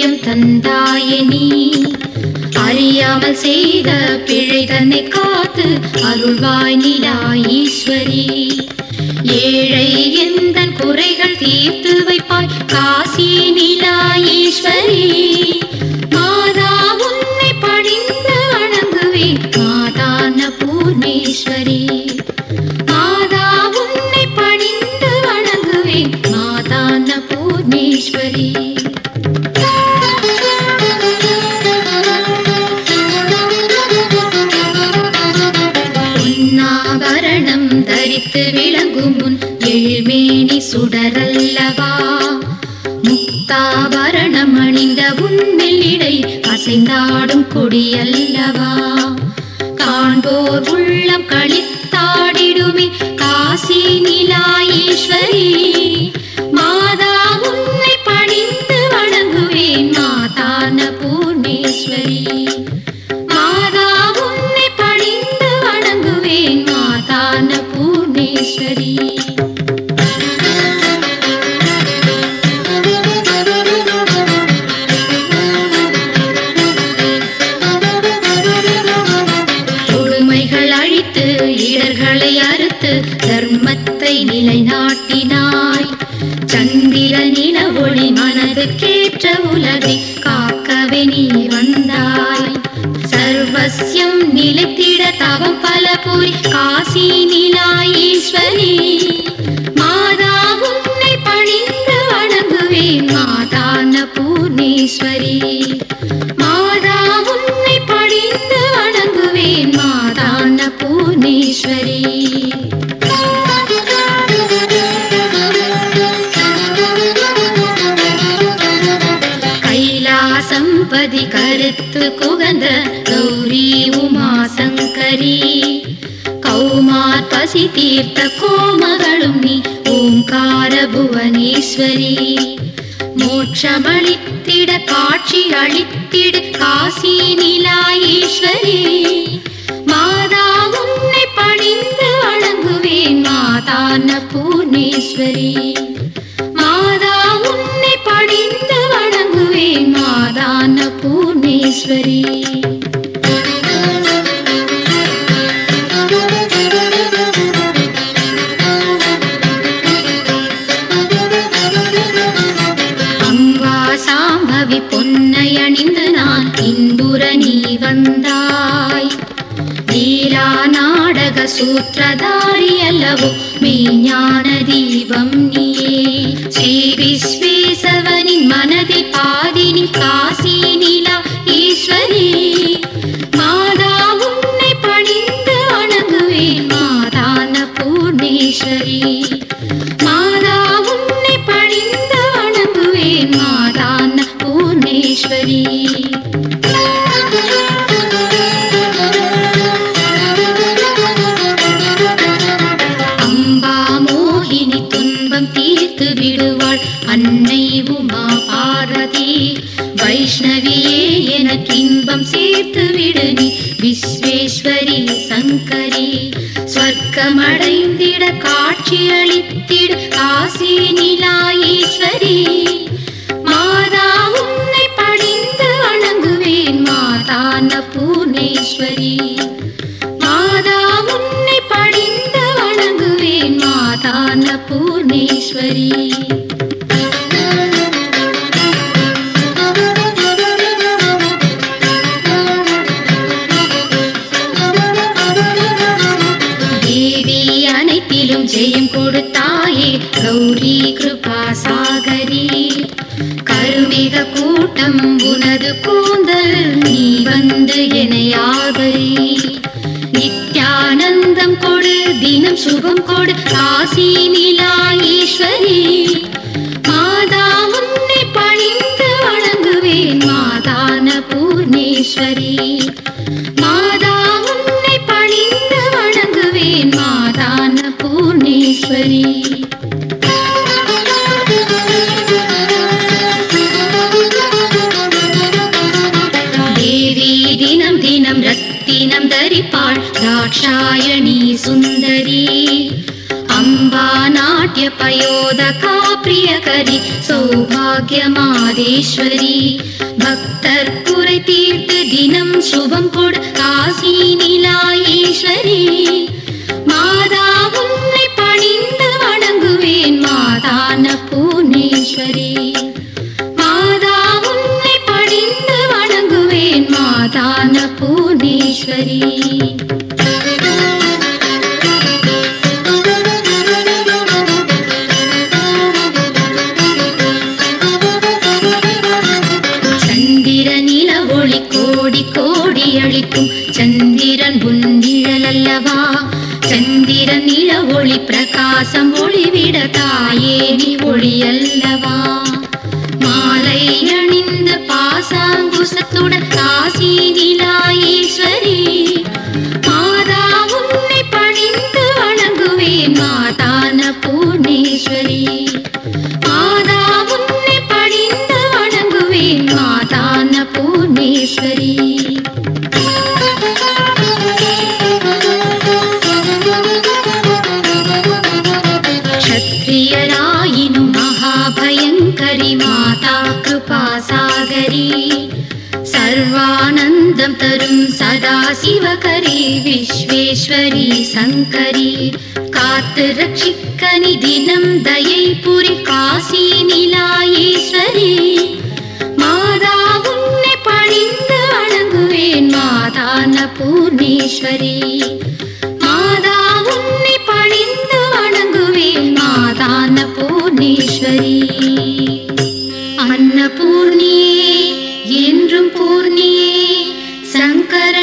தந்தாயே நீ. அறியாமல் செய்த பிழை தன்னை காத்து அருள்வாய் நிலா ஈஸ்வரி. ஏழை எந்த குறைகள் தீர்த்து வைப்பாய். காசி நிலா முக்தாபரணம் அணிந்த உன்னிடை அசைந்தாடும் கொடியல்லவா? காண்போர் உள்ளம் களித்தாடிடுமே காசி நிலா ஈஸ்வரி சந்திர நில ஒளி மனதுக்கேற்ற உலகை காக்கவே நீ வந்தாய். சர்வசியம் நிலைத்திட தவம் பல புரி காசி நிலாயீஸ்வரி. கருத்து குகந்த கௌரி உமா சங்கரி கௌமார் பசி தீர்த்த கோமகளும் நீ ஓம்கார புவனேஸ்வரி. மோட்சமளித்திட காட்சி அளித்திட காசி நிலாயேஸ்வரி. மாதா உன்னை பணிந்து வணங்குவேன் மாதான பூர்ணேஸ்வரி மாதா உன்னை பணிந்து வணங்குவேன் மாதான பூர்ணேஸ்வரி அம்பா சாம்பவி பொன்னை அணிந்து நான் இந்துர நீ வந்தாய் லீலா நாடக சூத்திரதாரி அல்லவோ केशरी சங்கரி ஸ்வர்க்கமடைந்திட காட்சி அளித்திட காசி நிலாயேஸ்வரி மாதா உன்னை பணிந்து வணங்குவேன் மாதான பூர்ணேஸ்வரி மாதா உன்னை பணிந்து வணங்குவேன் மாதான பூர்ணேஸ்வரி அனைத்திலும் ஜெயம் கொடுத்தாயே. கௌரி கிருபா சாகரி. கருமிக கூட்டம் உனது கூந்தல் நீ வந்து என்னையாகரி நித்யானந்தம் கொடு தினம் சுகம் கொடு காசி நிலா ஈஸ்வரி. மாதா உன்னை பணிந்து வணங்குவேன் மாதான பூர்ணேஸ்வரி. रिपाक्षायणी सुन्दरी। अम्बा नाट्यपयोदका प्रियकरि सौभाग्यमादेश्वरी। भक्तार्पुरे दिनं शुभं काशीनिलायेश्वरी। வணங்குவேன் மாதான சந்திர நில ஒளி கோடி கோடி அளிக்கும் சந்திரன் உன்னிழல் அல்லவா சந்திர நில ஒளி பிரகாசம் ஒளிவிட தாயே நீ ஒளி அல்லவா சந்தோஷத்துடன் காசி நிலாயேஸ்வரி மாதா உன்னை பணிந்து வணங்குவேன் மாதான பூர்ணேஸ்வரி மாதா உன்னை பணிந்து வணங்குவேன் மாதான பூர்ணேஸ்வரி மாதா கிருபா சாகரி सर्वानन्दं तरुं सदा शिवकरी विश्वेश्वरी शङ्करी कातरक्षिकनिदिनं दयै पुरि काशी निलायेश्वरी मादा उन्ने पणिन्द अणगुवेन् मादा न पूर्णेश्वरी मादा उन्ने पणिन्द अणगुवेन् मादा न पूर्णेश्वरी अन्नपूर्णे என்றும் பூர்ணியே சங்கர